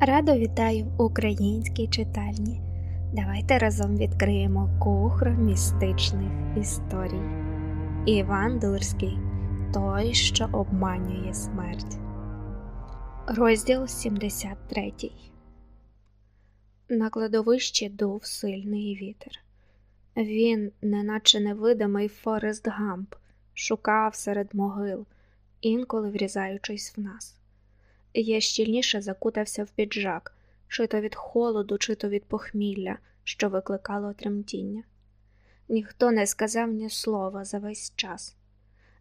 Радо вітаю в українській читальні. Давайте разом відкриємо кухру містичних історій. Іван Дурський Той, що обманює смерть. Розділ 73 На кладовищі дув сильний вітер. Він, неначе невидимий Форест Гамп, шукав серед могил, інколи врізаючись в нас. Я щільніше закутався в піджак, чи то від холоду, чи то від похмілля, що викликало тремтіння. Ніхто не сказав ні слова за весь час.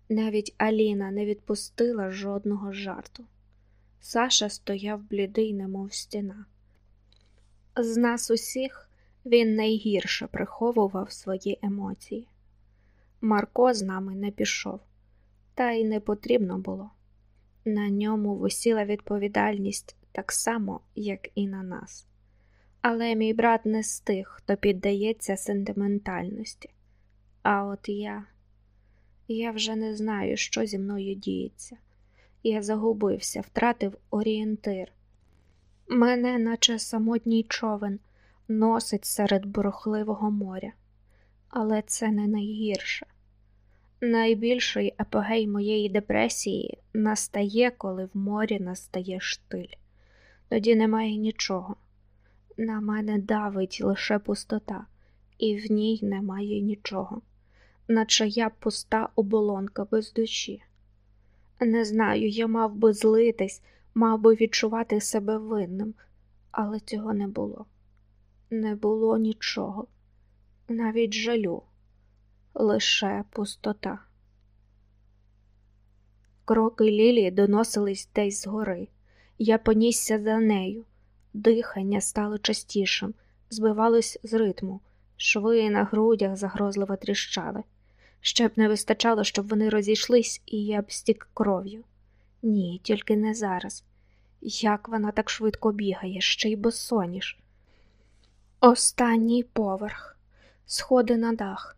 Навіть Аліна не відпустила жодного жарту. Саша стояв блідий, немов стіна. З нас усіх він найгірше приховував свої емоції. Марко з нами не пішов, та й не потрібно було. На ньому висіла відповідальність так само, як і на нас. Але мій брат не з тих, хто піддається сентиментальності. А от я, я вже не знаю, що зі мною діється. Я загубився, втратив орієнтир. Мене, наче самотній човен, носить серед бурхливого моря, але це не найгірше. Найбільший апогей моєї депресії настає, коли в морі настає штиль. Тоді немає нічого. На мене давить лише пустота, і в ній немає нічого, наче я пуста оболонка без душі. Не знаю, я мав би злитись, мав би відчувати себе винним, але цього не було. Не було нічого, навіть жалю лише пустота. Кроки Лілії доносились десь згори. Я понісся за нею. Дихання стало частішим, збивалось з ритму, шви на грудях загрозливо тріщали. Ще б не вистачало, щоб вони розійшлись, і я б стік кров'ю. Ні, тільки не зараз. Як вона так швидко бігає, ще й босоніж. Останній поверх, сходи на дах.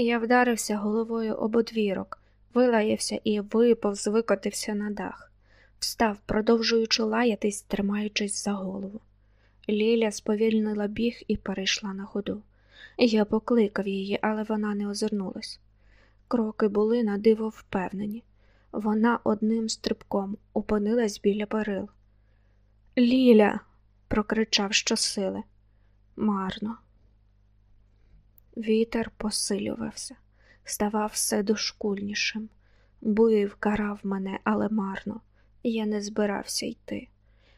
Я вдарився головою об одвірок, вилаявся і виповз, викотився на дах, встав, продовжуючи лаятись, тримаючись за голову. Ліля сповільнила біг і перейшла на ходу. Я покликав її, але вона не озирнулась. Кроки були на диво впевнені. Вона одним стрибком опинилась біля перил. Ліля. прокричав щосили. Марно. Вітер посилювався, ставав все дошкульнішим. Бив, карав мене, але марно. Я не збирався йти.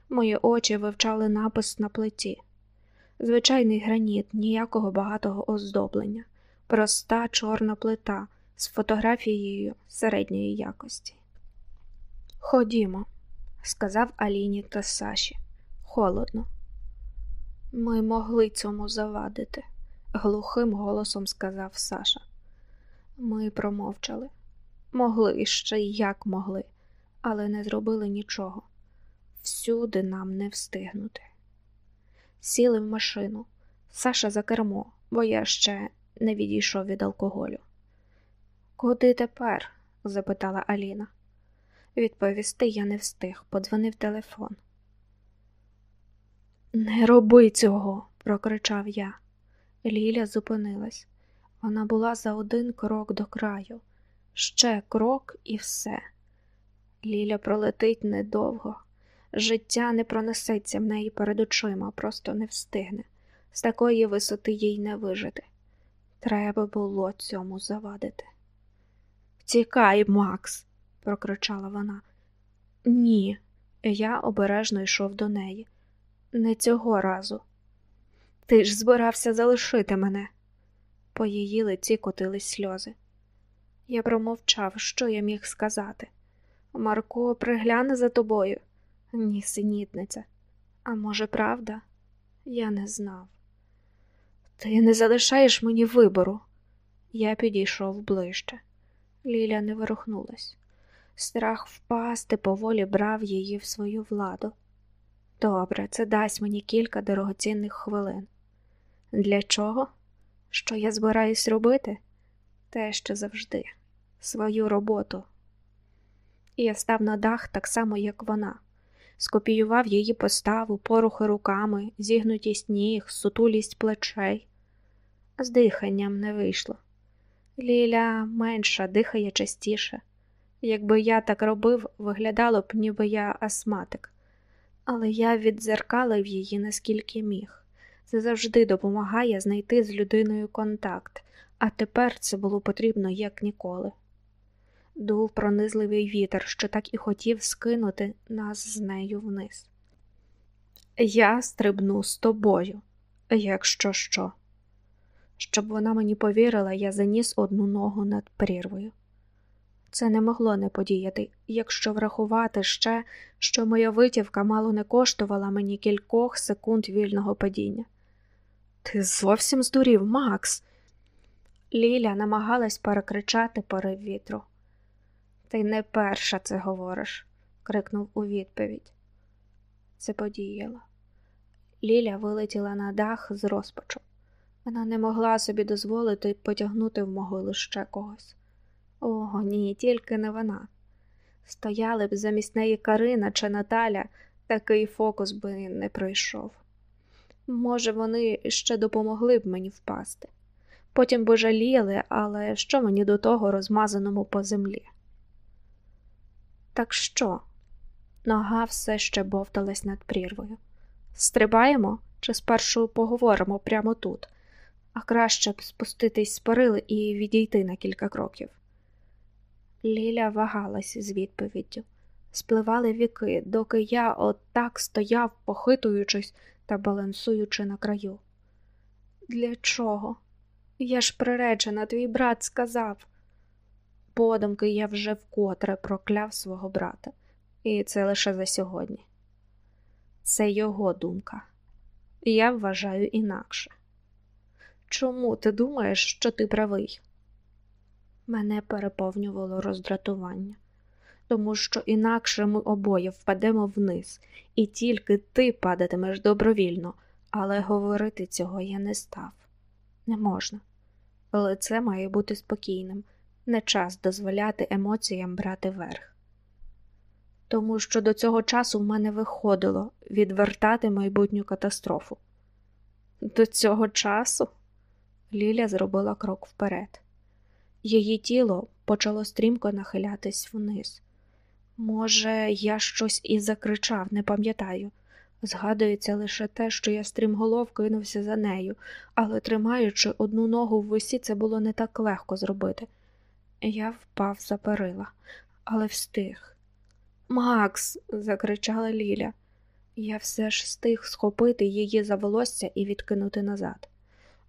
Мої очі вивчали напис на плиті. Звичайний граніт, ніякого багатого оздоблення, проста чорна плита з фотографією середньої якості. Ходімо, сказав Аліні та Саші. Холодно. Ми могли цьому завадити глухим голосом сказав Саша. Ми промовчали. Могли ще й як могли, але не зробили нічого. Всюди нам не встигнути. Сіли в машину. Саша за кермо, бо я ще не відійшов від алкоголю. Куди тепер? запитала Аліна. Відповісти я не встиг, подзвонив телефон. Не роби цього, прокричав я. Ліля зупинилась. Вона була за один крок до краю, ще крок і все. Ліля пролетить недовго. Життя не пронесеться в неї перед очима, просто не встигне. З такої висоти їй не вижити. Треба було цьому завадити. Тікай, Макс, прокричала вона. Ні, я обережно йшов до неї. Не цього разу. Ти ж збирався залишити мене. По її лиці котились сльози. Я промовчав, що я міг сказати. Марко пригляне за тобою. Ні, синітниця. А може, правда? Я не знав. Ти не залишаєш мені вибору. Я підійшов ближче. Ліля не ворухнулась. Страх впасти поволі брав її в свою владу. Добре, це дасть мені кілька дорогоцінних хвилин. Для чого? Що я збираюсь робити? Те, що завжди, свою роботу. І я став на дах так само, як вона, скопіював її поставу, порухи руками, зігнутість ніг, сутулість плечей. З диханням не вийшло. Ліля менша дихає частіше. Якби я так робив, виглядало б, ніби я астматик. Але я віддзеркалив її наскільки міг. Це завжди допомагає знайти з людиною контакт, а тепер це було потрібно як ніколи. Дув пронизливий вітер, що так і хотів скинути нас з нею вниз. Я стрибну з тобою, якщо що. Щоб вона мені повірила, я заніс одну ногу над прірвою. Це не могло не подіяти, якщо врахувати ще, що моя витівка мало не коштувала мені кількох секунд вільного падіння. Ти зовсім здурів, Макс. Ліля намагалась перекричати порив вітру. Ти не перша це говориш, крикнув у відповідь. Це подіяло. Ліля вилетіла на дах з розпачу. Вона не могла собі дозволити потягнути в могилу ще когось. Ого, ні, тільки не вона. Стояли б замість неї Карина чи Наталя, такий фокус би не пройшов. Може, вони ще допомогли б мені впасти. Потім би жаліли, але що мені до того розмазаному по землі? Так що? Нога все ще бовталась над прірвою. Стрибаємо чи спершу поговоримо прямо тут, а краще б спуститись з перили і відійти на кілька кроків. Ліля вагалась з відповіддю. Спливали віки, доки я отак стояв, похитуючись та балансуючи на краю. Для чого? Я ж приречена, твій брат сказав. Подумки я вже вкотре прокляв свого брата, і це лише за сьогодні. Це його думка. Я вважаю інакше. Чому ти думаєш, що ти правий? Мене переповнювало роздратування, тому що інакше ми обоє впадемо вниз, і тільки ти падатимеш добровільно, але говорити цього я не став. Не можна. Але це має бути спокійним, не час дозволяти емоціям брати верх. Тому що до цього часу в мене виходило відвертати майбутню катастрофу. До цього часу Ліля зробила крок вперед. Її тіло почало стрімко нахилятись вниз. Може, я щось і закричав, не пам'ятаю. Згадується лише те, що я стрімголов кинувся за нею, але тримаючи одну ногу в висі, це було не так легко зробити. Я впав за перила, але встиг. Макс, закричала Ліля. Я все ж встиг схопити її за волосся і відкинути назад.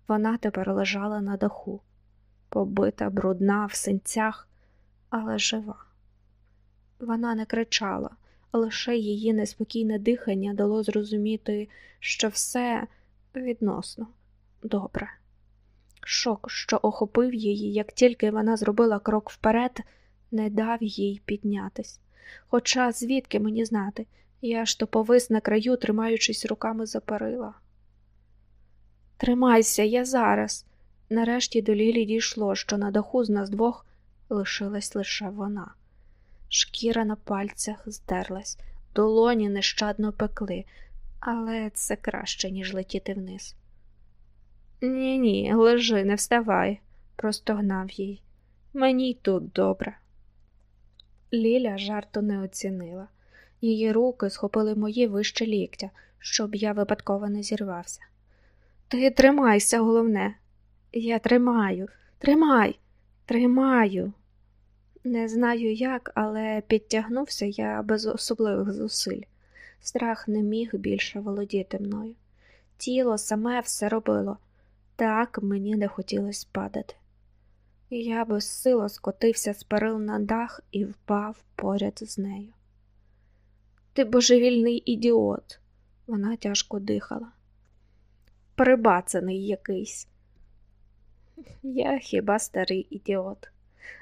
Вона тепер лежала на даху побита, брудна, в синцях, але жива. Вона не кричала, лише її неспокійне дихання дало зрозуміти, що все відносно добре. Шок, що охопив її, як тільки вона зробила крок вперед, не дав їй піднятись. Хоча звідки мені знати, я ж то повис на краю, тримаючись руками за перила. Тримайся, я зараз. Нарешті до Лілі дійшло, що на даху з нас двох лишилась лише вона. Шкіра на пальцях здерлась, долоні нещадно пекли, але це краще, ніж летіти вниз. Ні, ні, лежи, не вставай, простогнав їй. Мені й тут добре. Ліля жарту не оцінила. Її руки схопили мої вище ліктя, щоб я випадково не зірвався. Ти тримайся, головне, я тримаю, тримай, тримаю. Не знаю як, але підтягнувся я без особливих зусиль. Страх не міг більше володіти мною. Тіло саме все робило, так мені не хотілося падати. Я безсило скотився з перил на дах і впав поряд з нею. Ти божевільний ідіот, вона тяжко дихала. Прибацаний якийсь. Я хіба старий ідіот,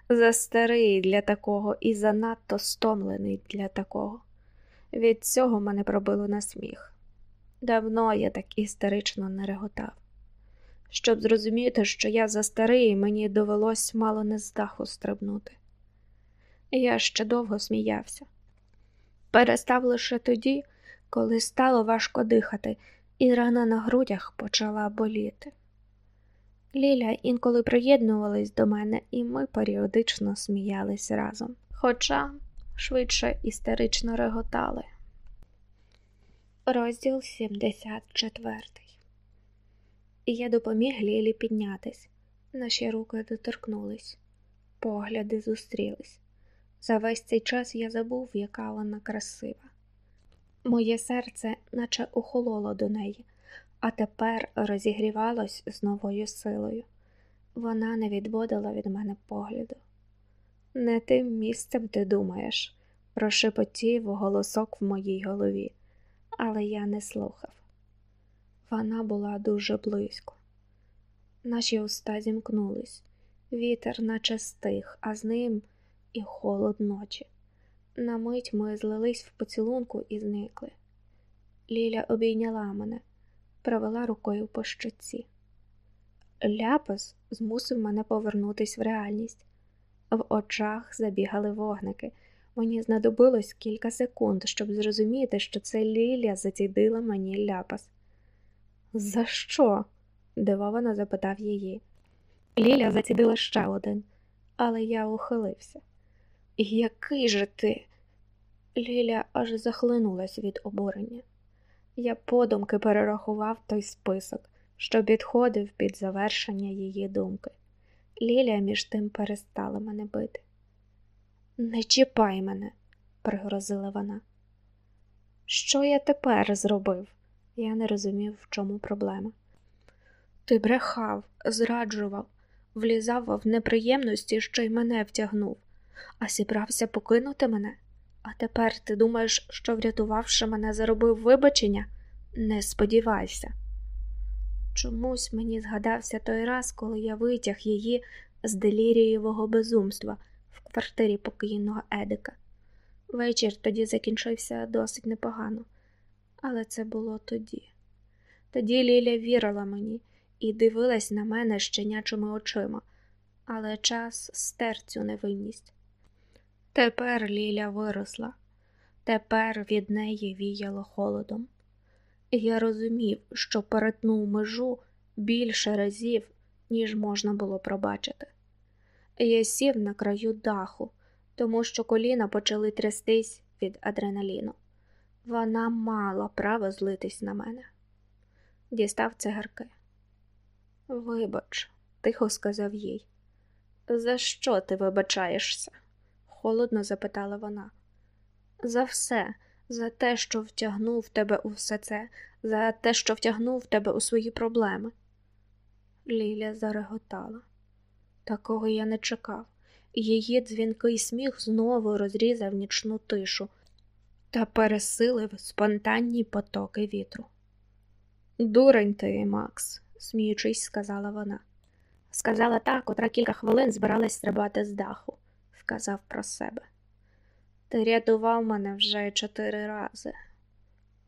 застарий для такого і занадто стомлений для такого. Від цього мене пробило на сміх. Давно я так істерично не реготав. Щоб зрозуміти, що я за старий, мені довелось мало не з даху стрибнути. Я ще довго сміявся. Перестав лише тоді, коли стало важко дихати, і рана на грудях почала боліти. Ліля інколи приєднувались до мене, і ми періодично сміялись разом, хоча швидше істерично реготали. Розділ 74 Я допоміг Лілі піднятись. Наші руки доторкнулись, погляди зустрілись. За весь цей час я забув, яка вона красива. Моє серце наче охололо до неї, а тепер розігрівалось з новою силою. Вона не відводила від мене погляду. Не тим місцем ти думаєш, прошепотів голосок в моїй голові, але я не слухав. Вона була дуже близько. Наші уста зімкнулись, вітер наче стих, а з ним і холод ночі. На мить ми злились в поцілунку і зникли. Ліля обійняла мене, провела рукою по щоці. Ляпас змусив мене повернутись в реальність. В очах забігали вогники. Мені знадобилось кілька секунд, щоб зрозуміти, що це Ліля зацідила мені ляпас. За що? дивовано запитав її. Ліля зацідила ще один, але я ухилився. Який же ти? Ліля аж захлинулась від обурення. Я подумки перерахував той список, що підходив під завершення її думки. Ліля між тим перестала мене бити. Не чіпай мене, пригрозила вона. Що я тепер зробив? Я не розумів, в чому проблема. Ти брехав, зраджував, влізав в неприємності, що й мене втягнув, а зібрався покинути мене. А тепер ти думаєш, що, врятувавши мене, заробив вибачення? Не сподівайся. Чомусь мені згадався той раз, коли я витяг її з делірієвого безумства в квартирі покійного Едика. Вечір тоді закінчився досить непогано, але це було тоді. Тоді Ліля вірила мені і дивилась на мене щенячими очима, але час стер цю невинність. Тепер Ліля виросла, тепер від неї віяло холодом. Я розумів, що перетнув межу більше разів, ніж можна було пробачити. Я сів на краю даху, тому що коліна почали трястись від адреналіну. Вона мала право злитись на мене. Дістав цигарки. Вибач, тихо сказав їй. За що ти вибачаєшся? Холодно запитала вона. За все, за те, що втягнув тебе у все це, за те, що втягнув тебе у свої проблеми. Ліля зареготала. Такого я не чекав. Її дзвінкий сміх знову розрізав нічну тишу та пересилив спонтанні потоки вітру. Дурень ти, Макс, сміючись, сказала вона. Сказала та, котра кілька хвилин збиралась стрибати з даху, вказав про себе. Ти рятував мене вже чотири рази.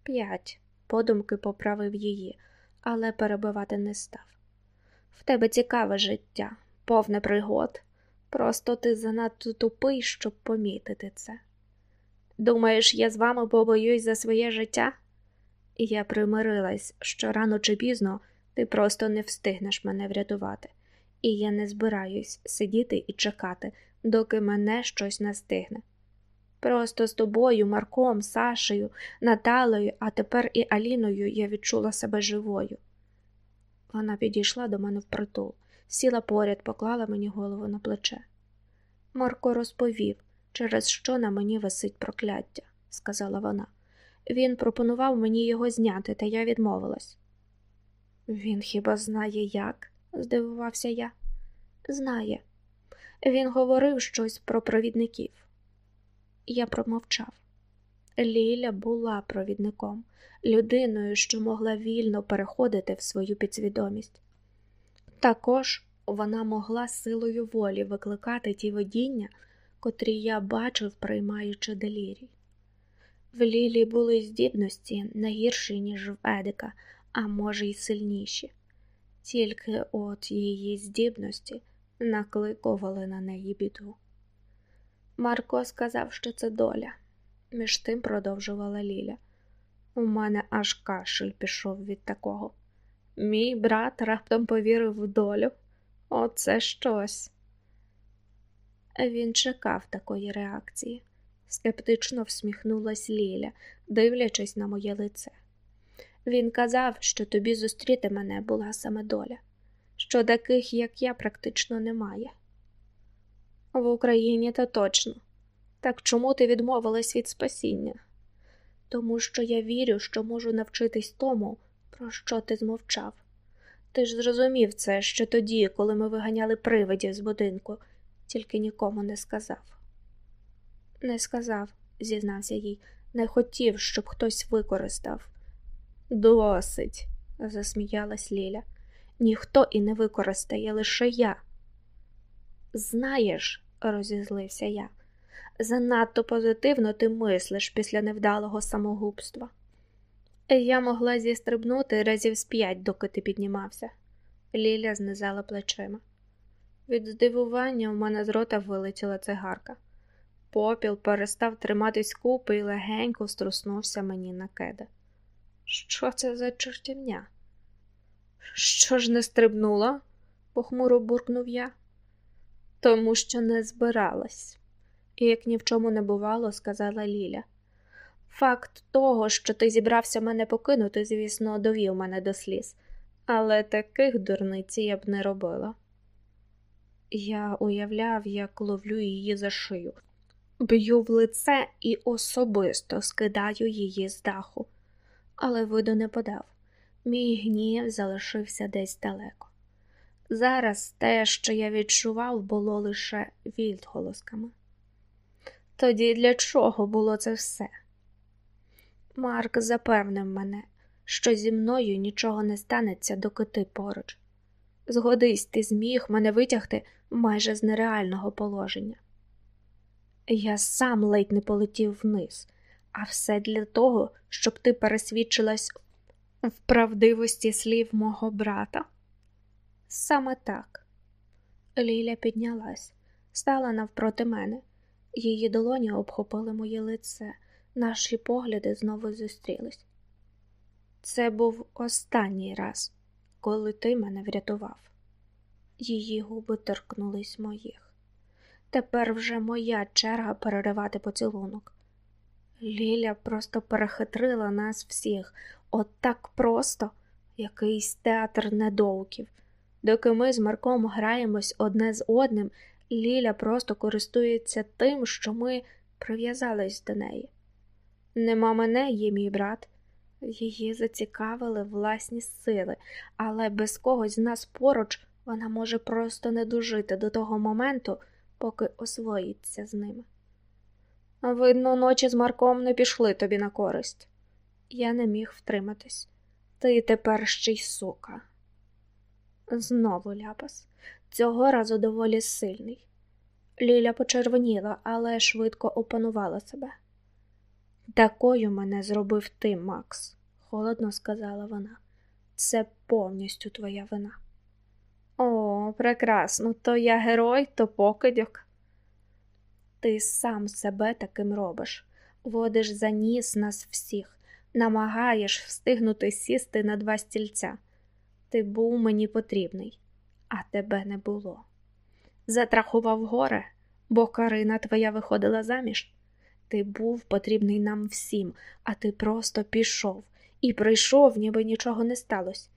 П'ять, подумки поправив її, але перебивати не став. В тебе цікаве життя, повне пригод. Просто ти занадто тупий, щоб помітити це. Думаєш, я з вами побоюсь за своє життя? Я примирилась, що рано чи пізно ти просто не встигнеш мене врятувати, і я не збираюсь сидіти і чекати, доки мене щось настигне. Просто з тобою, Марком, Сашею, Наталею, а тепер і Аліною я відчула себе живою. Вона підійшла до мене впритул, сіла поряд, поклала мені голову на плече. Марко розповів, через що на мені висить прокляття, сказала вона. Він пропонував мені його зняти, та я відмовилась. Він хіба знає як? здивувався я. Знає. Він говорив щось про провідників. Я промовчав. Ліля була провідником, людиною, що могла вільно переходити в свою підсвідомість. Також вона могла силою волі викликати ті видіння, котрі я бачив, приймаючи делірій. В Лілі були здібності не гірші, ніж в Едика, а може, й сильніші, тільки от її здібності накликували на неї біду. Марко сказав, що це доля. Між тим продовжувала Ліля. У мене аж кашель пішов від такого. Мій брат раптом повірив в долю. Оце щось. Він чекав такої реакції, скептично всміхнулась Ліля, дивлячись на моє лице. Він казав, що тобі зустріти мене була саме доля, що таких, як я, практично немає. В Україні то точно. Так чому ти відмовилась від спасіння? Тому що я вірю, що можу навчитись тому, про що ти змовчав. Ти ж зрозумів це ще тоді, коли ми виганяли привидів з будинку, тільки нікому не сказав. Не сказав, зізнався їй, не хотів, щоб хтось використав. Досить, засміялась Ліля. Ніхто і не використає лише я. Знаєш, розізлився я, занадто позитивно ти мислиш після невдалого самогубства. Я могла зістрибнути разів з п'ять, доки ти піднімався. Ліля знизала плечима. Від здивування в мене з рота вилетіла цигарка. Попіл перестав триматись купи і легенько струснувся мені на кеда. Що це за чортівня? Що ж не стрибнула? похмуро буркнув я. Тому що не збиралась, і як ні в чому не бувало, сказала Ліля. Факт того, що ти зібрався мене покинути, звісно, довів мене до сліз, але таких дурниць я б не робила. Я уявляв, як ловлю її за шию, б'ю в лице і особисто скидаю її з даху, але виду не подав. Мій гнів залишився десь далеко. Зараз те, що я відчував, було лише відголосками. Тоді для чого було це все? Марк запевнив мене, що зі мною нічого не станеться, доки ти поруч. Згодись, ти зміг мене витягти майже з нереального положення. Я сам ледь не полетів вниз, а все для того, щоб ти пересвідчилась в правдивості слів мого брата. Саме так. Ліля піднялась, стала навпроти мене, її долоні обхопили моє лице, наші погляди знову зустрілись. Це був останній раз, коли ти мене врятував. Її губи торкнулись моїх. Тепер вже моя черга переривати поцілунок. Ліля просто перехитрила нас всіх, от так просто, якийсь театр недоуків. Доки ми з Марком граємось одне з одним, Ліля просто користується тим, що ми прив'язались до неї. Нема мене, є мій брат. Її зацікавили власні сили, але без когось з нас поруч вона може просто не дожити до того моменту, поки освоїться з ними. Видно, ночі з Марком не пішли тобі на користь. Я не міг втриматись. Ти тепер ще й сука. Знову ляпас, цього разу доволі сильний. Ліля почервоніла, але швидко опанувала себе. Такою мене зробив ти, Макс, холодно сказала вона. Це повністю твоя вина. О, прекрасно, то я герой, то покидьок. Ти сам себе таким робиш, водиш за ніс нас всіх, намагаєш встигнути сісти на два стільця. Ти був мені потрібний, а тебе не було. Затрахував горе, бо Карина твоя виходила заміж. Ти був потрібний нам всім, а ти просто пішов і прийшов, ніби нічого не сталося.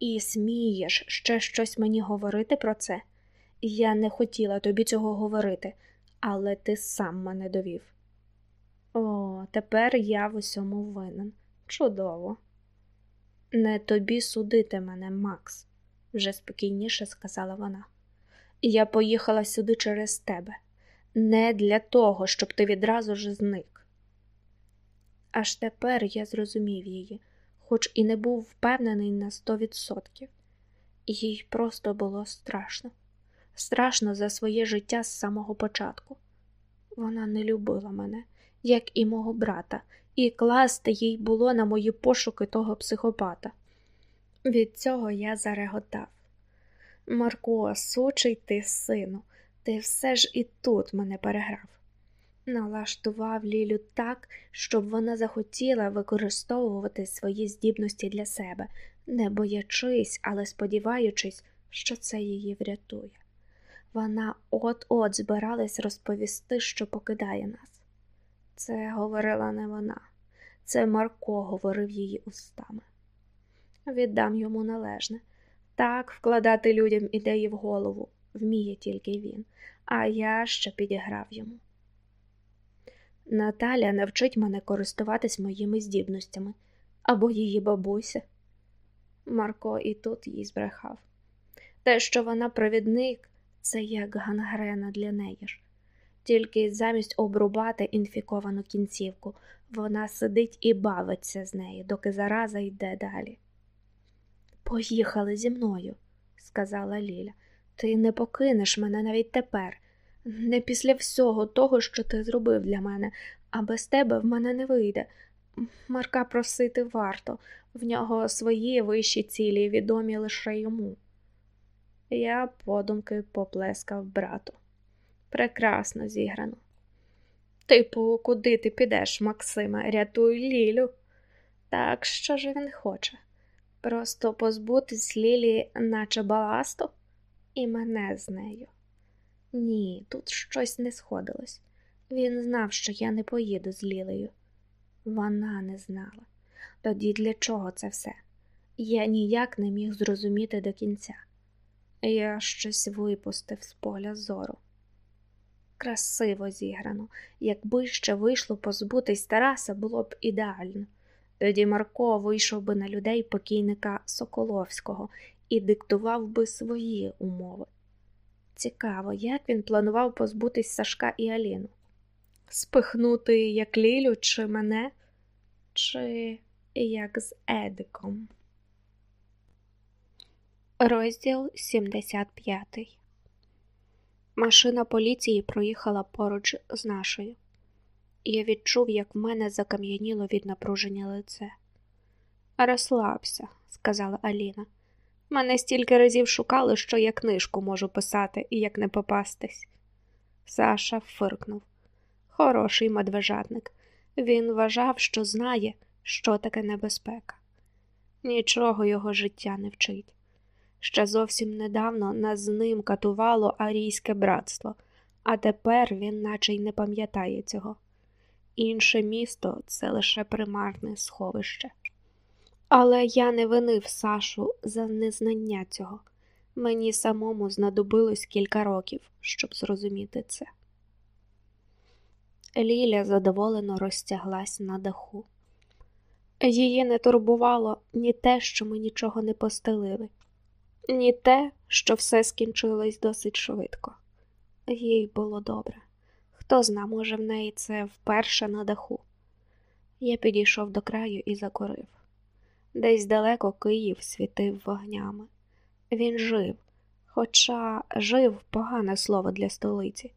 І смієш ще щось мені говорити про це? Я не хотіла тобі цього говорити, але ти сам мене довів. О, тепер я в усьому винен. Чудово. Не тобі судити мене, Макс, вже спокійніше сказала вона. Я поїхала сюди через тебе не для того, щоб ти відразу ж зник. Аж тепер я зрозумів її, хоч і не був впевнений на сто відсотків. Їй просто було страшно, страшно за своє життя з самого початку. Вона не любила мене, як і мого брата, і класти їй було на мої пошуки того психопата. Від цього я зареготав. Марко, сучий ти, сину, ти все ж і тут мене переграв. налаштував Лілю так, щоб вона захотіла використовувати свої здібності для себе, не боячись, але сподіваючись, що це її врятує. Вона от-от збиралась розповісти, що покидає нас. Це говорила не вона, це Марко говорив її устами. Віддам йому належне. Так вкладати людям ідеї в голову вміє тільки він, а я ще підіграв йому. Наталя навчить мене користуватись моїми здібностями або її бабуся. Марко і тут їй збрехав. Те, що вона провідник, це як гангрена для неї ж. Тільки замість обрубати інфіковану кінцівку, вона сидить і бавиться з нею, доки зараза йде далі. Поїхали зі мною, сказала Ліля. Ти не покинеш мене навіть тепер, не після всього того, що ти зробив для мене, а без тебе в мене не вийде. Марка просити варто, в нього свої вищі цілі, відомі лише йому. Я подумки поплескав брату. Прекрасно зіграно. Типу, куди ти підеш, Максиме, рятуй Лілю. Так що ж він хоче? Просто позбутись Лілі, наче баласту, і мене з нею. Ні, тут щось не сходилось. Він знав, що я не поїду з Лілею. Вона не знала. Тоді для чого це все? Я ніяк не міг зрозуміти до кінця. Я щось випустив з поля зору. Красиво зіграно, якби ще вийшло позбутись Тараса, було б ідеально. Тоді Марко вийшов би на людей покійника Соколовського і диктував би свої умови. Цікаво, як він планував позбутись Сашка і Аліну. Спихнути як Лілю, чи мене, чи як з Едиком. Розділ 75 Машина поліції проїхала поруч з нашою. Я відчув, як в мене закам'яніло від напруження лице. Розслабся, сказала Аліна. Мене стільки разів шукали, що я книжку можу писати і як не попастись. Саша фиркнув. Хороший медвежатник. Він вважав, що знає, що таке небезпека. Нічого його життя не вчить. Ще зовсім недавно нас з ним катувало арійське братство, а тепер він наче й не пам'ятає цього. Інше місто це лише примарне сховище. Але я не винив Сашу за незнання цього. Мені самому знадобилось кілька років, щоб зрозуміти це. Ліля задоволено розтяглась на даху. Її не турбувало ні те, що ми нічого не постелили, ні те, що все скінчилось досить швидко. Їй було добре. Хто зна, може, в неї це вперше на даху. Я підійшов до краю і закурив. Десь далеко Київ світив вогнями. Він жив, хоча жив погане слово для столиці.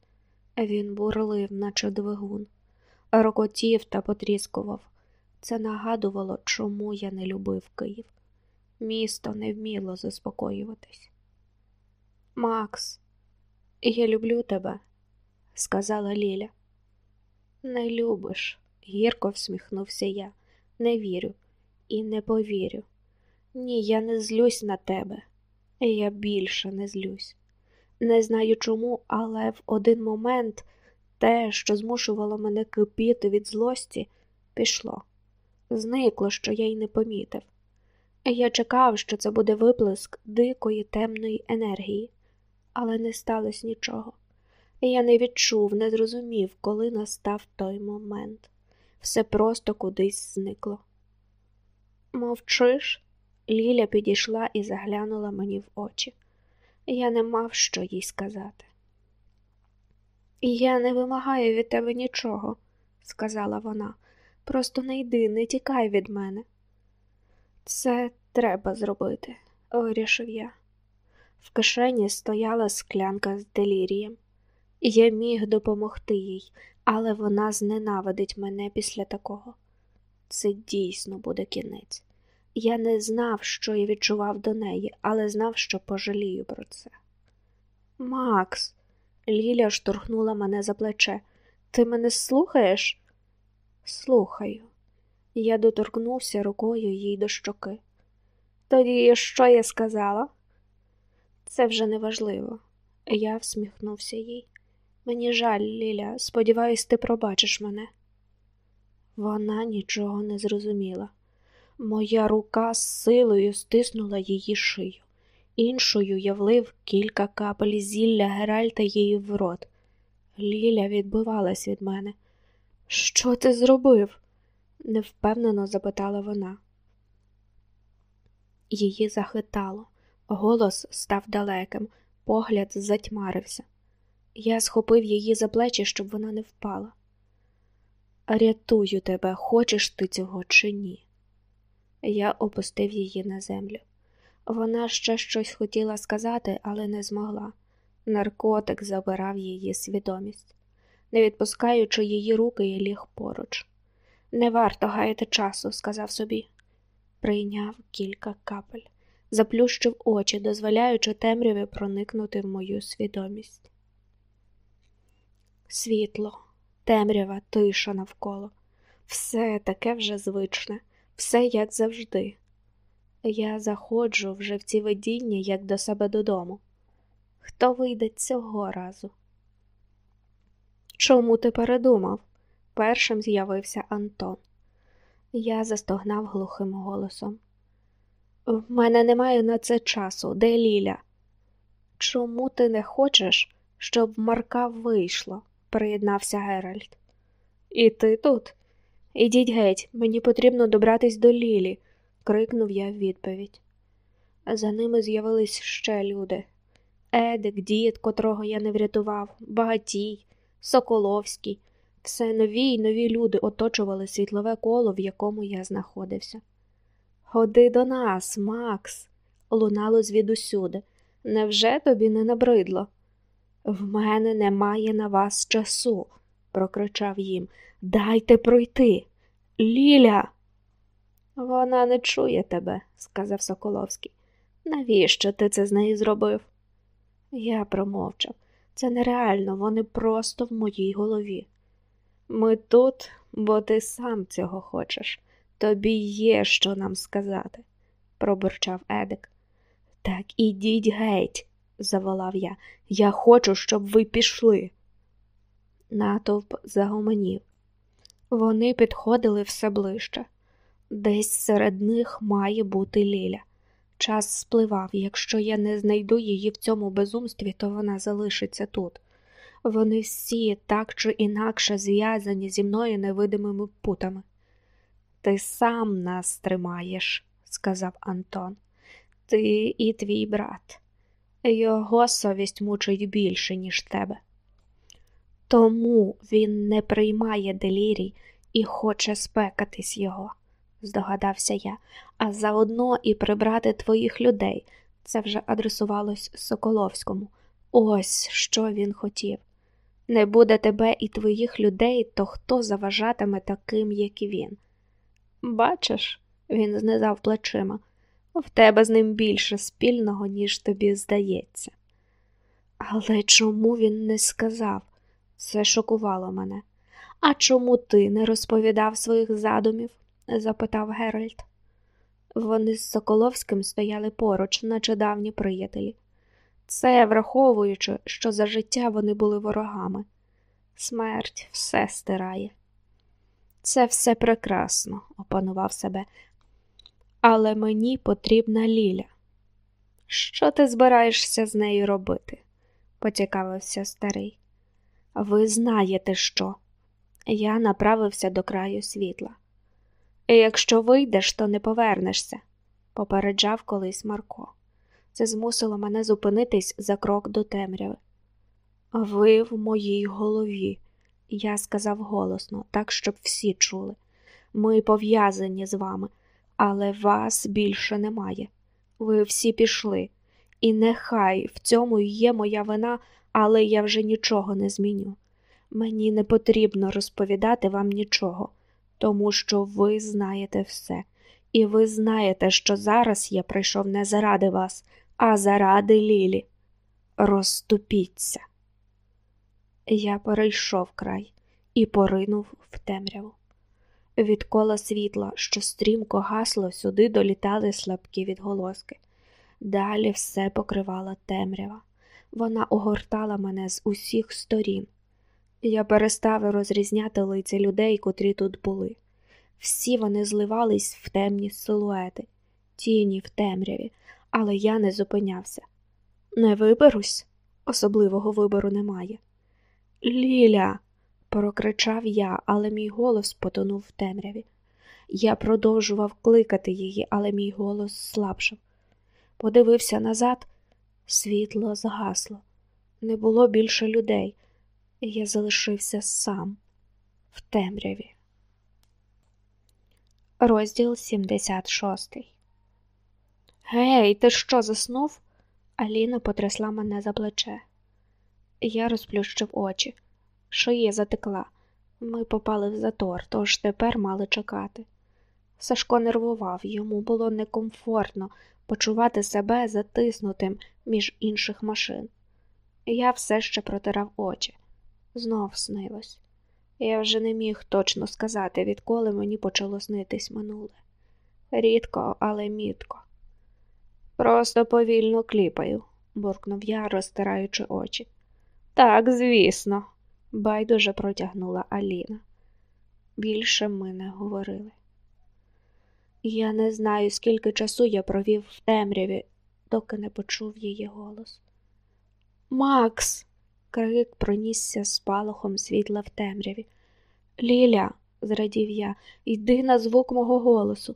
Він бурлив, наче двигун, рокотів та потріскував. Це нагадувало, чому я не любив Київ. Місто не вміло заспокоюватись. Макс, я люблю тебе, сказала Ліля. Не любиш, гірко всміхнувся я. Не вірю і не повірю. Ні, я не злюсь на тебе, я більше не злюсь. Не знаю чому, але в один момент те, що змушувало мене кипіти від злості, пішло. Зникло, що я й не помітив. Я чекав, що це буде виплеск дикої темної енергії, але не сталося нічого. Я не відчув, не зрозумів, коли настав той момент. Все просто кудись зникло. Мовчиш? Ліля підійшла і заглянула мені в очі. Я не мав що їй сказати. Я не вимагаю від тебе нічого, сказала вона. Просто не йди, не тікай від мене. Це треба зробити, вирішив я. В кишені стояла склянка з делірієм. Я міг допомогти їй, але вона зненавидить мене після такого. Це дійсно буде кінець. Я не знав, що я відчував до неї, але знав, що пожалію про це. Макс, Ліля штурхнула мене за плече. Ти мене слухаєш? Слухаю. Я доторкнувся рукою їй до щоки. Тоді що я сказала? Це вже не важливо. Я всміхнувся їй. Мені жаль, Ліля, сподіваюсь, ти пробачиш мене. Вона нічого не зрозуміла. Моя рука з силою стиснула її шию, іншою я влив кілька капель зілля Геральта її в рот. Ліля відбивалась від мене. Що ти зробив? Невпевнено запитала вона. Її захитало, голос став далеким, погляд затьмарився. Я схопив її за плечі, щоб вона не впала. Рятую тебе, хочеш ти цього чи ні? Я опустив її на землю. Вона ще щось хотіла сказати, але не змогла. Наркотик забирав її свідомість. Не відпускаючи її руки, я ліг поруч. Не варто гаяти часу, сказав собі. Прийняв кілька капель, заплющив очі, дозволяючи темряві проникнути в мою свідомість. Світло, темрява, тиша навколо. Все таке вже звичне, все як завжди. Я заходжу вже в ці видіння, як до себе додому. Хто вийде цього разу? Чому ти передумав? Першим з'явився Антон. Я застогнав глухим голосом. В мене немає на це часу, де Ліля? Чому ти не хочеш, щоб Марка вийшло? приєднався Геральт. І ти тут? Ідіть геть, мені потрібно добратись до Лілі, крикнув я в відповідь. За ними з'явились ще люди Едик, дід, котрого я не врятував, багатій, Соколовський. Все нові й нові люди оточували світлове коло, в якому я знаходився. Ходи до нас, Макс, лунало звідусюди. Невже тобі не набридло? В мене немає на вас часу, прокричав їм. Дайте пройти. Ліля. Вона не чує тебе, сказав Соколовський. Навіщо ти це з нею зробив? Я промовчав. Це нереально, вони просто в моїй голові. Ми тут, бо ти сам цього хочеш. Тобі є що нам сказати, пробурчав Едик. Так ідіть геть, заволав я. Я хочу, щоб ви пішли. Натовп загомонів. Вони підходили все ближче. Десь серед них має бути Ліля. Час спливав, якщо я не знайду її в цьому безумстві, то вона залишиться тут. Вони всі так чи інакше зв'язані зі мною невидимими путами. Ти сам нас тримаєш, сказав Антон, ти і твій брат. Його совість мучить більше, ніж тебе. Тому він не приймає делірій і хоче спекатись його, здогадався я, а заодно і прибрати твоїх людей. Це вже адресувалось Соколовському. Ось що він хотів. Не буде тебе і твоїх людей, то хто заважатиме таким, як він? Бачиш, він знизав плечима, в тебе з ним більше спільного, ніж тобі здається. Але чому він не сказав? Це шокувало мене. А чому ти не розповідав своїх задумів? запитав Геральт. Вони з Соколовським стояли поруч, наче давні приятелі. Це враховуючи, що за життя вони були ворогами. Смерть все стирає. Це все прекрасно, опанував себе, але мені потрібна Ліля. Що ти збираєшся з нею робити? поцікавився старий. Ви знаєте що? Я направився до краю світла. І якщо вийдеш, то не повернешся, попереджав колись Марко. Це змусило мене зупинитись за крок до темряви. Ви в моїй голові, я сказав голосно, так, щоб всі чули. Ми пов'язані з вами, але вас більше немає. Ви всі пішли, і нехай в цьому є моя вина, але я вже нічого не зміню. Мені не потрібно розповідати вам нічого, тому що ви знаєте все, і ви знаєте, що зараз я прийшов не заради вас, а заради Лілі. Розступіться. Я перейшов край, і поринув в темряву. Від кола світла, що стрімко гасло, сюди долітали слабкі відголоски. Далі все покривала темрява. Вона огортала мене з усіх сторін. Я перестав розрізняти лиця людей, котрі тут були. Всі вони зливались в темні силуети, тіні в темряві, але я не зупинявся. Не виберусь, особливого вибору немає. Ліля, прокричав я, але мій голос потонув в темряві. Я продовжував кликати її, але мій голос слабшав. Подивився назад, світло згасло. Не було більше людей, і я залишився сам в темряві. Розділ 76 Гей, ти що заснув? Аліна потрясла мене за плече. Я розплющив очі. Шиє затекла. Ми попали в затор, тож тепер мали чекати. Сашко нервував, йому було некомфортно почувати себе затиснутим між інших машин. Я все ще протирав очі. Знов снилось. Я вже не міг точно сказати, відколи мені почало снитись минуле. Рідко, але мітко. Просто повільно кліпаю, буркнув я, розтираючи очі. Так, звісно, байдуже протягнула Аліна. Більше ми не говорили. Я не знаю, скільки часу я провів в темряві, доки не почув її голос. Макс. крик пронісся спалахом світла в темряві. Ліля, зрадів я, йди на звук мого голосу.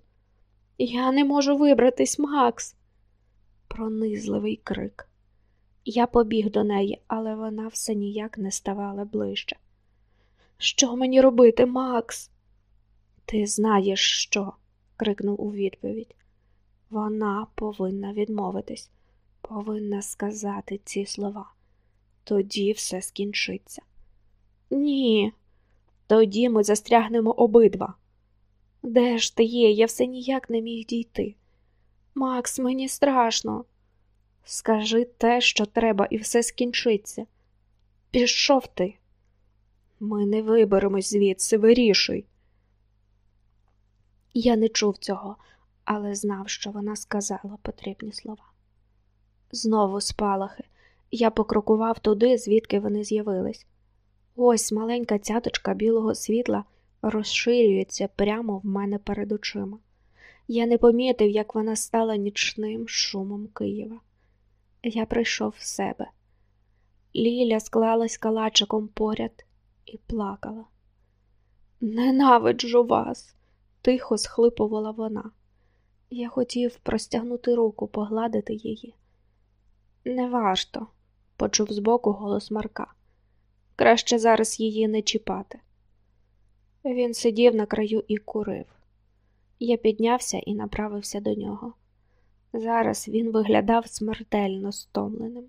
Я не можу вибратись, Макс. Пронизливий крик. Я побіг до неї, але вона все ніяк не ставала ближче. Що мені робити, Макс? Ти знаєш що? крикнув у відповідь. Вона повинна відмовитись, повинна сказати ці слова. Тоді все скінчиться. Ні, тоді ми застрягнемо обидва. Де ж ти є? Я все ніяк не міг дійти. Макс, мені страшно. Скажи те, що треба, і все скінчиться. Пішов ти. Ми не виберемось звідси, вирішуй. Я не чув цього, але знав, що вона сказала потрібні слова. Знову спалахи. Я покрокував туди, звідки вони з'явились. Ось маленька цяточка білого світла розширюється прямо в мене перед очима. Я не помітив, як вона стала нічним шумом Києва. Я прийшов в себе. Ліля склалась калачиком поряд і плакала. Ненавиджу вас, тихо схлипувала вона. Я хотів простягнути руку, погладити її. Не варто, почув збоку голос Марка. Краще зараз її не чіпати. Він сидів на краю і курив. Я піднявся і направився до нього. Зараз він виглядав смертельно стомленим.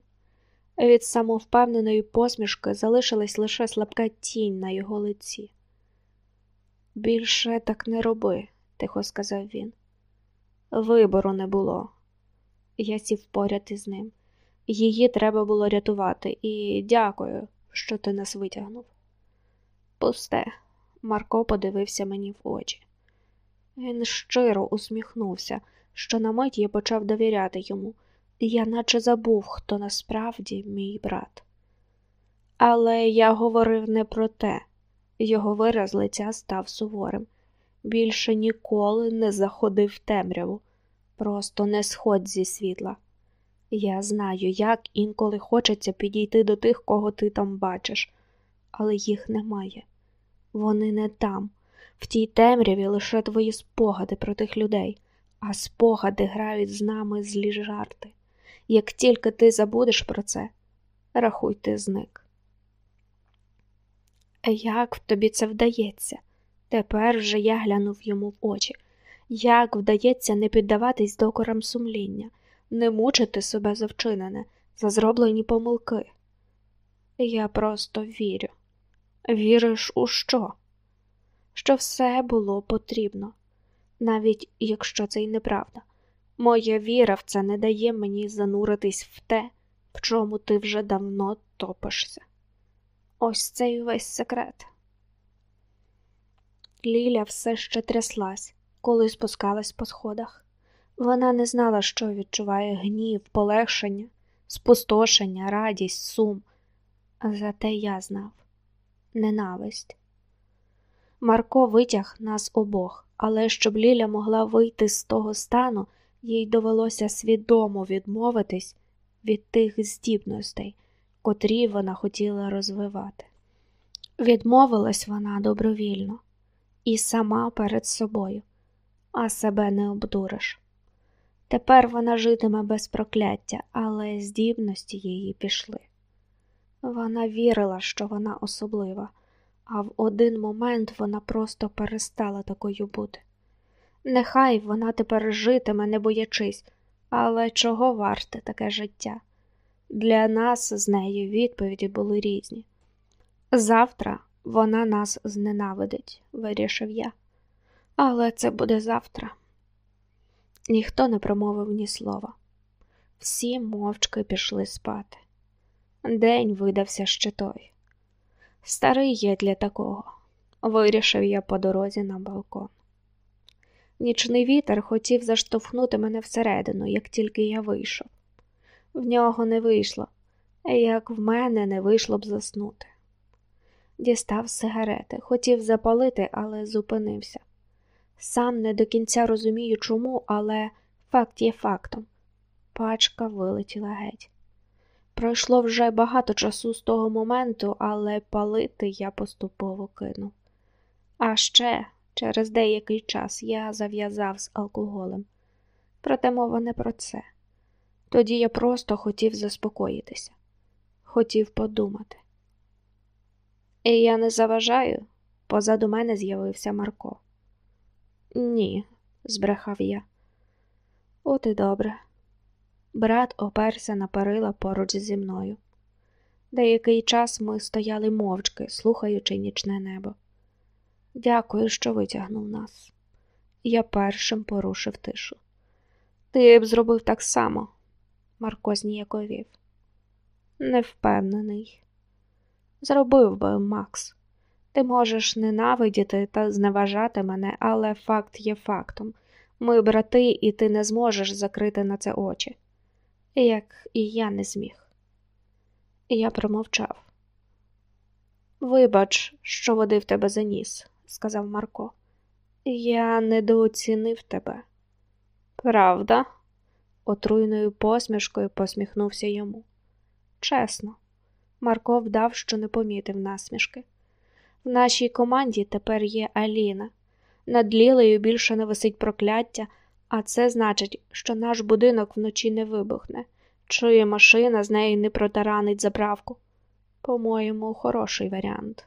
Від самовпевненої посмішки залишилась лише слабка тінь на його лиці. Більше так не роби, тихо сказав він. Вибору не було. Я сів поряд із ним. Її треба було рятувати, і дякую, що ти нас витягнув. Пусте, Марко подивився мені в очі. Він щиро усміхнувся, що на мить я почав довіряти йому, я наче забув, хто насправді мій брат. Але я говорив не про те, його вираз лиця став суворим. Більше ніколи не заходив в темряву, просто не сходь зі світла. Я знаю, як інколи хочеться підійти до тих, кого ти там бачиш, але їх немає. Вони не там. В тій темряві лише твої спогади про тих людей, а спогади грають з нами злі жарти. Як тільки ти забудеш про це, рахуй ти зник. Як тобі це вдається? Тепер вже я глянув йому в очі. Як вдається не піддаватись докорам сумління, не мучити себе за вчинене, за зроблені помилки? Я просто вірю. Віриш у що? Що все було потрібно, навіть якщо це й неправда. Моя віра в це не дає мені зануритись в те, в чому ти вже давно топишся. Ось це й весь секрет. Ліля все ще тряслась, коли спускалась по сходах. Вона не знала, що відчуває гнів, полегшення, спустошення, радість, сум. Зате я знав ненависть. Марко витяг нас обох, але щоб Ліля могла вийти з того стану, їй довелося свідомо відмовитись від тих здібностей, котрі вона хотіла розвивати. Відмовилась вона добровільно і сама перед собою, а себе не обдуриш. Тепер вона житиме без прокляття, але здібності її пішли. Вона вірила, що вона особлива, а в один момент вона просто перестала такою бути. Нехай вона тепер житиме, не боячись, але чого варте таке життя? Для нас з нею відповіді були різні. Завтра вона нас зненавидить, вирішив я, але це буде завтра. Ніхто не промовив ні слова. Всі мовчки пішли спати. День видався ще той. Старий є для такого, вирішив я по дорозі на балкон. Нічний вітер хотів заштовхнути мене всередину, як тільки я вийшов. В нього не вийшло, як в мене не вийшло б заснути. Дістав сигарети, хотів запалити, але зупинився. Сам не до кінця розумію, чому, але факт є фактом. Пачка вилетіла геть. Пройшло вже багато часу з того моменту, але палити я поступово кинув. А ще через деякий час я зав'язав з алкоголем. Проте мова не про це. Тоді я просто хотів заспокоїтися, хотів подумати. І я не заважаю, позаду мене з'явився Марко. Ні, збрехав я. От і добре. Брат оперся на перила поруч зі мною. Деякий час ми стояли мовчки, слухаючи нічне небо. Дякую, що витягнув нас. Я першим порушив тишу. Ти б зробив так само, Марко зніяковів. Не впевнений. Зробив би, Макс. Ти можеш ненавидіти та зневажати мене, але факт є фактом. Ми брати, і ти не зможеш закрити на це очі, як і я не зміг. Я промовчав. Вибач, що водив тебе за ніс, сказав Марко. Я недооцінив тебе. Правда? отруйною посмішкою посміхнувся йому. Чесно, Марко вдав, що не помітив насмішки. В нашій команді тепер є Аліна. Над Лілею більше не висить прокляття, а це значить, що наш будинок вночі не вибухне, чи машина з неї не протаранить заправку. По-моєму, хороший варіант.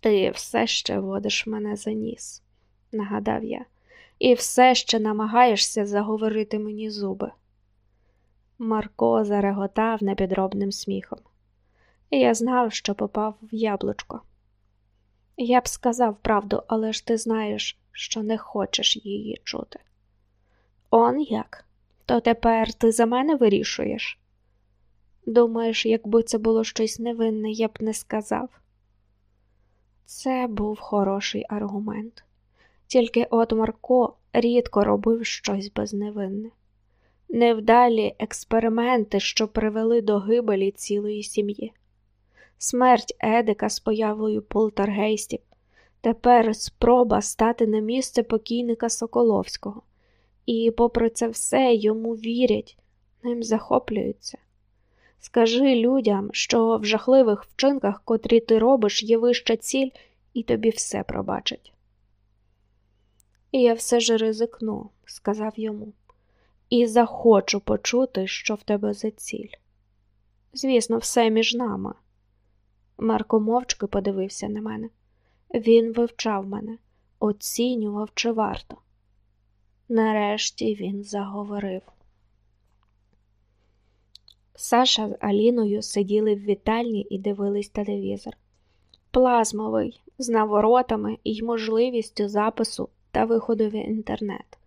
Ти все ще водиш мене за ніс, нагадав я, і все ще намагаєшся заговорити мені зуби. Марко зареготав непідробним сміхом я знав, що попав в яблучко. Я б сказав правду, але ж ти знаєш, що не хочеш її чути. Он як? То тепер ти за мене вирішуєш? Думаєш, якби це було щось невинне, я б не сказав. Це був хороший аргумент, тільки от Марко рідко робив щось безневинне. Невдалі експерименти, що привели до гибелі цілої сім'ї смерть Едика з появою полтергейстів, тепер спроба стати на місце покійника Соколовського, і, попри це все, йому вірять, ним захоплюються. Скажи людям, що в жахливих вчинках, котрі ти робиш, є вища ціль, і тобі все пробачать. І я все ж ризикну, сказав йому, і захочу почути, що в тебе за ціль. Звісно, все між нами. Марко мовчки подивився на мене. Він вивчав мене, оцінював, чи варто. Нарешті він заговорив. Саша з Аліною сиділи в вітальні і дивились телевізор. Плазмовий, з наворотами і можливістю запису та виходу в інтернет.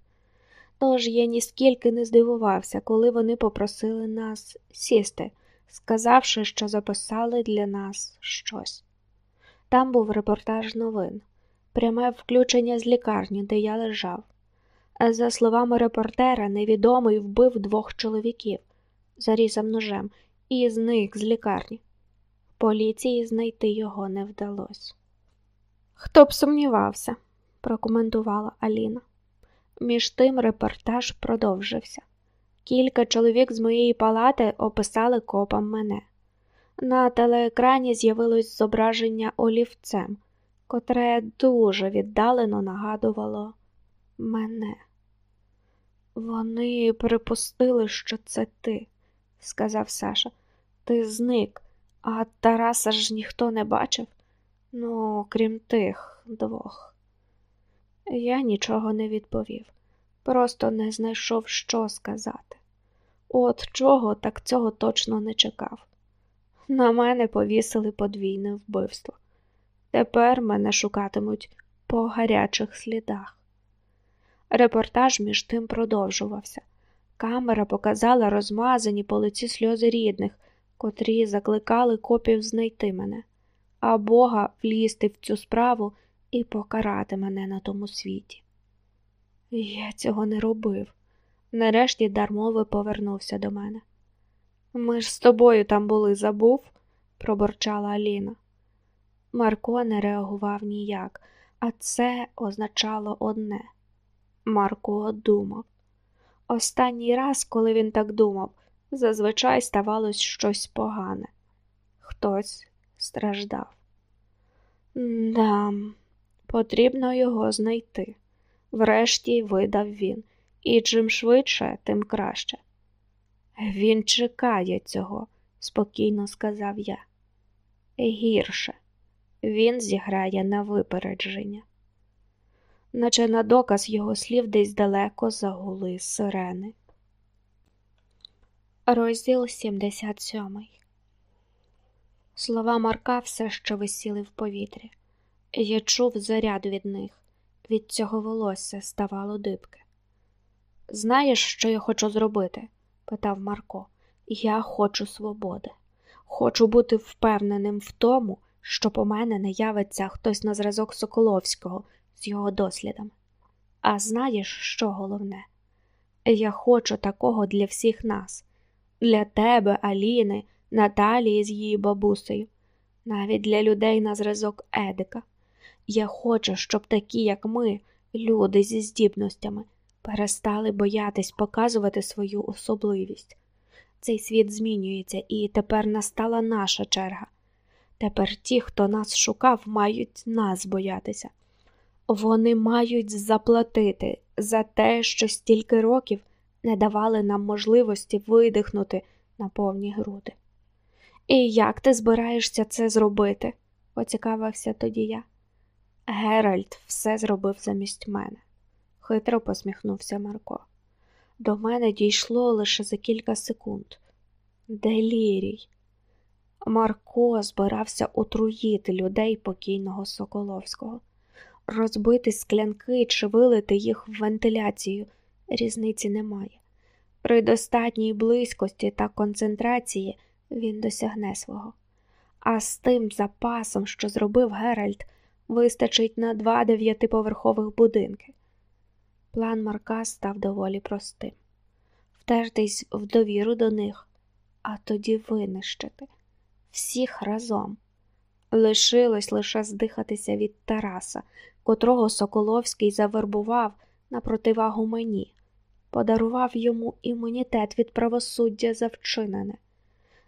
Тож я ніскільки не здивувався, коли вони попросили нас сісти сказавши, що записали для нас щось. Там був репортаж новин, пряме включення з лікарні, де я лежав. За словами репортера, невідомий вбив двох чоловіків, зарізав ножем і зник з лікарні. Поліції знайти його не вдалося. Хто б сумнівався, прокоментувала Аліна. Між тим репортаж продовжився. Кілька чоловік з моєї палати описали копам мене. На телеекрані з'явилось зображення олівцем, котре дуже віддалено нагадувало мене. Вони припустили, що це ти, сказав Саша. Ти зник, а Тараса ж ніхто не бачив. Ну, крім тих двох. Я нічого не відповів, просто не знайшов, що сказати. От чого, так цього точно не чекав. На мене повісили подвійне вбивство. Тепер мене шукатимуть по гарячих слідах. Репортаж між тим продовжувався. Камера показала розмазані по лиці сльози рідних, котрі закликали копів знайти мене, а Бога влізти в цю справу і покарати мене на тому світі. Я цього не робив. Нарешті дармови повернувся до мене. Ми ж з тобою там були, забув, проборчала Аліна. Марко не реагував ніяк, а це означало одне. Марко думав. Останній раз, коли він так думав, зазвичай ставалось щось погане. Хтось страждав. Да, потрібно його знайти. Врешті видав він, і чим швидше, тим краще. Він чекає цього, спокійно сказав я. Гірше, він зіграє на випередження. Наче на доказ його слів десь далеко загули сирени. Розділ 77 Слова Марка все ще висіли в повітрі. Я чув заряд від них, від цього волосся ставало дибке. Знаєш, що я хочу зробити? Питав Марко. Я хочу свободи. Хочу бути впевненим в тому, що по мене не явиться хтось на зразок Соколовського з його дослідами. А знаєш, що головне? Я хочу такого для всіх нас, для тебе, Аліни, Наталії з її бабусею, навіть для людей на зразок Едика. Я хочу, щоб такі, як ми, люди зі здібностями, перестали боятись показувати свою особливість. Цей світ змінюється, і тепер настала наша черга. Тепер ті, хто нас шукав, мають нас боятися. Вони мають заплатити за те, що стільки років не давали нам можливості видихнути на повні груди. І як ти збираєшся це зробити? поцікавився тоді я. Геральт все зробив замість мене, хитро посміхнувся Марко. До мене дійшло лише за кілька секунд. Делірій. Марко збирався отруїти людей покійного Соколовського, розбити склянки чи вилити їх в вентиляцію. Різниці немає. При достатній близькості та концентрації він досягне свого. А з тим запасом, що зробив Геральт, вистачить на два дев'ятиповерхових будинки. План Марка став доволі простим втертись в довіру до них, а тоді винищити всіх разом. Лишилось лише здихатися від Тараса, котрого Соколовський завербував на противагу мені, подарував йому імунітет від правосуддя за вчинене,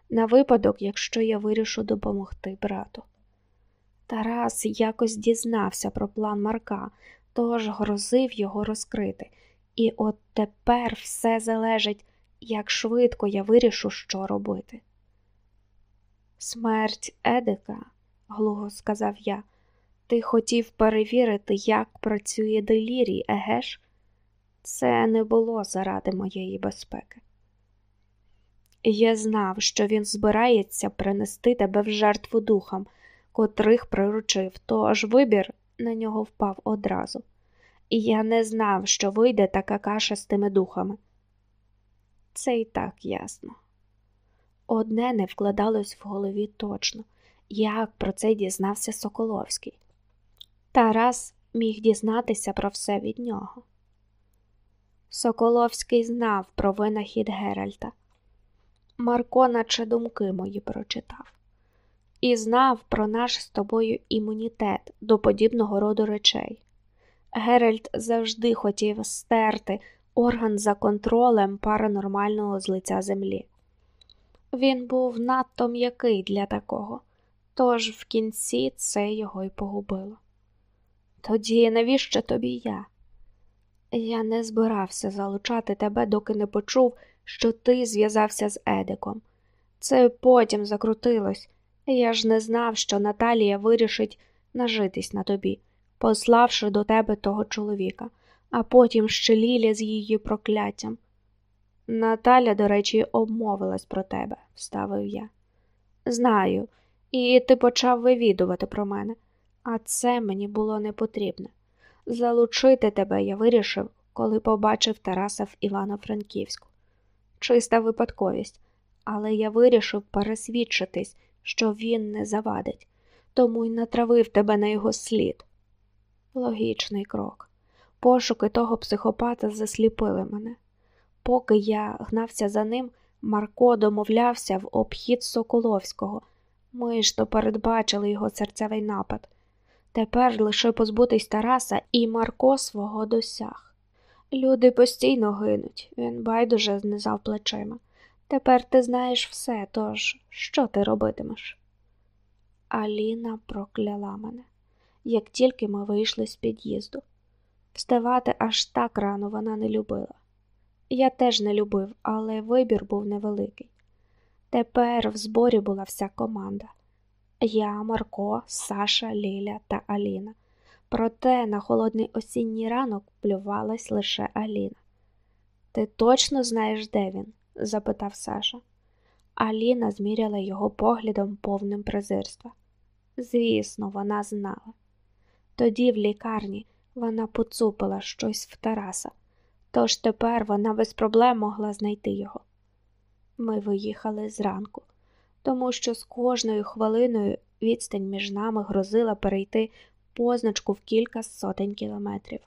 на випадок, якщо я вирішу допомогти брату. Тарас якось дізнався про план Марка, тож грозив його розкрити, і от тепер все залежить, як швидко я вирішу, що робити. Смерть Едика, глухо сказав я, ти хотів перевірити, як працює делірій, еге ж? Це не було заради моєї безпеки. Я знав, що він збирається принести тебе в жертву духам, котрих приручив, тож вибір на нього впав одразу, і я не знав, що вийде така каша з тими духами. Це і так ясно. Одне не вкладалось в голові точно як про це дізнався Соколовський. Тарас міг дізнатися про все від нього. Соколовський знав про винахід Геральта. Марко, наче думки мої прочитав, і знав про наш з тобою імунітет до подібного роду речей. Геральт завжди хотів стерти орган за контролем паранормального з лиця землі. Він був надто м'який для такого, тож в кінці це його й погубило. Тоді навіщо тобі я? Я не збирався залучати тебе, доки не почув, що ти зв'язався з Едиком. Це потім закрутилось. Я ж не знав, що Наталія вирішить нажитись на тобі, пославши до тебе того чоловіка, а потім ще Ліля з її прокляттям. Наталя, до речі, обмовилась про тебе, вставив я. Знаю, і ти почав вивідувати про мене, а це мені було не потрібно. Залучити тебе я вирішив, коли побачив Тараса в Івано-Франківську. Чиста випадковість, але я вирішив пересвідчитись, що він не завадить, тому й натравив тебе на його слід. Логічний крок. Пошуки того психопата засліпили мене. Поки я гнався за ним, Марко домовлявся в обхід Соколовського. Ми ж то передбачили його серцевий напад. Тепер лише позбутись Тараса і Марко свого досяг. Люди постійно гинуть, він байдуже знизав плечима. Тепер ти знаєш все, тож що ти робитимеш? Аліна прокляла мене, як тільки ми вийшли з під'їзду. Вставати аж так рано вона не любила. Я теж не любив, але вибір був невеликий. Тепер в зборі була вся команда я, Марко, Саша, Ліля та Аліна. Проте на холодний осінній ранок плювалась лише Аліна. Ти точно знаєш, де він? Запитав Саша. Аліна зміряла його поглядом повним презирства. Звісно, вона знала. Тоді в лікарні вона поцупила щось в Тараса, тож тепер вона без проблем могла знайти його. Ми виїхали зранку тому що з кожною хвилиною відстань між нами грозила перейти позначку в кілька сотень кілометрів.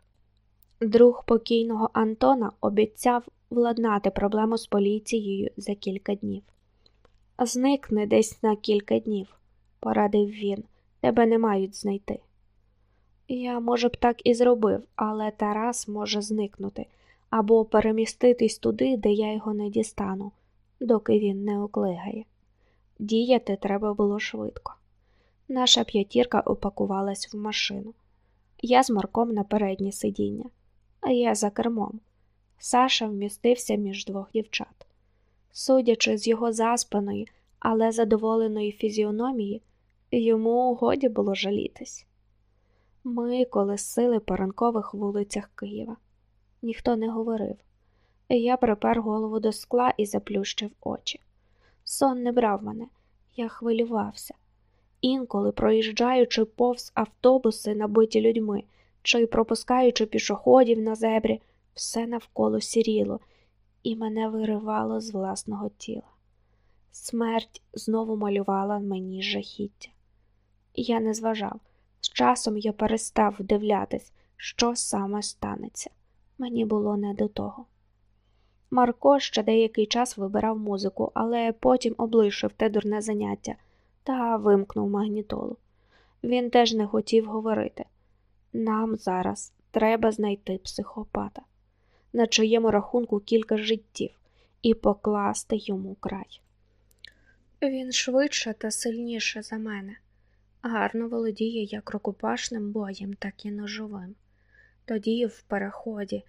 Друг покійного Антона обіцяв владнати проблему з поліцією за кілька днів. Зникни десь на кілька днів, порадив він, тебе не мають знайти. Я, може б, так і зробив, але Тарас може зникнути або переміститись туди, де я його не дістану, доки він не оклигає. Діяти треба було швидко. Наша п'ятірка опакувалась в машину. Я з Марком на переднє сидіння, а я за кермом. Саша вмістився між двох дівчат. Судячи з його заспаної, але задоволеної фізіономії, йому годі було жалітись. Ми колесили по ранкових вулицях Києва. Ніхто не говорив. Я припер голову до скла і заплющив очі. Сон не брав мене, я хвилювався. Інколи, проїжджаючи повз автобуси, набиті людьми, чи пропускаючи пішоходів на зебрі, все навколо сіріло, і мене виривало з власного тіла. Смерть знову малювала мені жахіття. Я не зважав. З часом я перестав вдивлятись, що саме станеться. Мені було не до того. Марко ще деякий час вибирав музику, але потім облишив те дурне заняття та вимкнув магнітолу. Він теж не хотів говорити. Нам зараз треба знайти психопата, на чиєму рахунку кілька життів, і покласти йому край. Він швидше та сильніше за мене, гарно володіє як рукопашним боєм, так і ножовим. Тоді, в переході,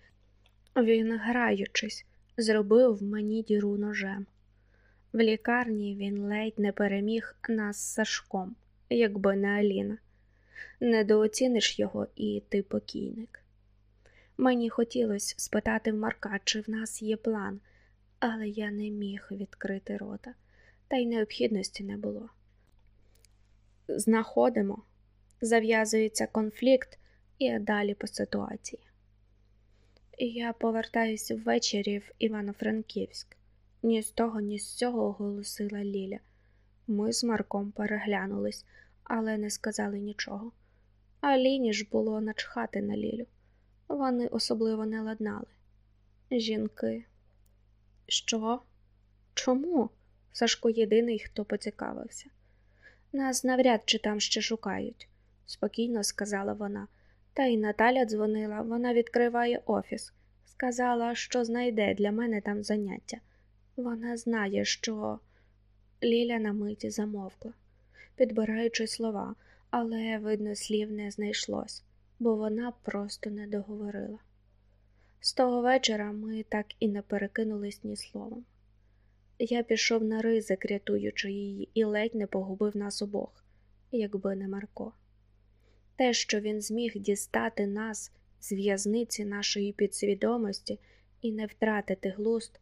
він, граючись, зробив мені діру ножем. В лікарні він ледь не переміг нас з Сашком, якби не Аліна. Недооціниш його і ти покійник. Мені хотілося спитати в Марка, чи в нас є план, але я не міг відкрити рота, та й необхідності не було. Знаходимо, зав'язується конфлікт і далі по ситуації. Я повертаюся ввечері в Івано-Франківськ. Ні з того, ні з цього оголосила Ліля. Ми з Марком переглянулись, але не сказали нічого. Аліні ж було начхати на Лілю. Вони особливо не ладнали. Жінки. Що? Чому? Сашко єдиний, хто поцікавився. Нас навряд чи там ще шукають, спокійно сказала вона. Та й Наталя дзвонила, вона відкриває офіс. Сказала, що знайде для мене там заняття. Вона знає, що. Ліля на миті замовкла, підбираючи слова, але, видно, слів не знайшлось, бо вона просто не договорила. З того вечора ми так і не перекинулись ні словом. Я пішов на ризик, рятуючи її, і ледь не погубив нас обох, якби не Марко. Те, що він зміг дістати нас з в'язниці нашої підсвідомості і не втратити глузд,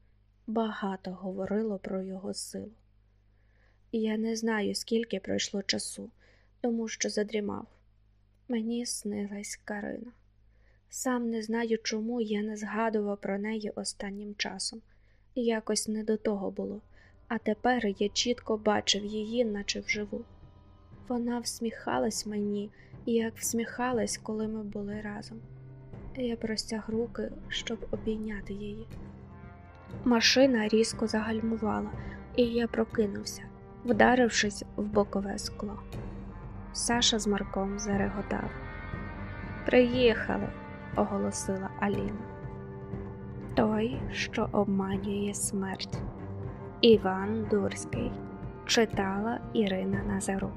багато говорило про його силу. Я не знаю, скільки пройшло часу, тому що задрімав. Мені снилась Карина. Сам не знаю, чому я не згадував про неї останнім часом. Якось не до того було, а тепер я чітко бачив її, наче вживу. Вона всміхалась мені, як всміхалась, коли ми були разом. Я простяг руки, щоб обійняти її. Машина різко загальмувала, і я прокинувся, вдарившись в бокове скло. Саша з Марком зареготав. Приїхали, оголосила Аліна. Той, що обманює смерть. Іван Дурський читала Ірина Назарук.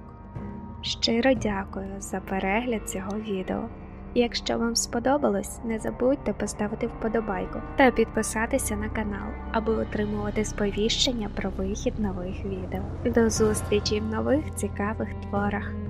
Щиро дякую за перегляд цього відео. Якщо вам сподобалось, не забудьте поставити вподобайку та підписатися на канал, аби отримувати сповіщення про вихід нових відео. До зустрічі в нових цікавих творах.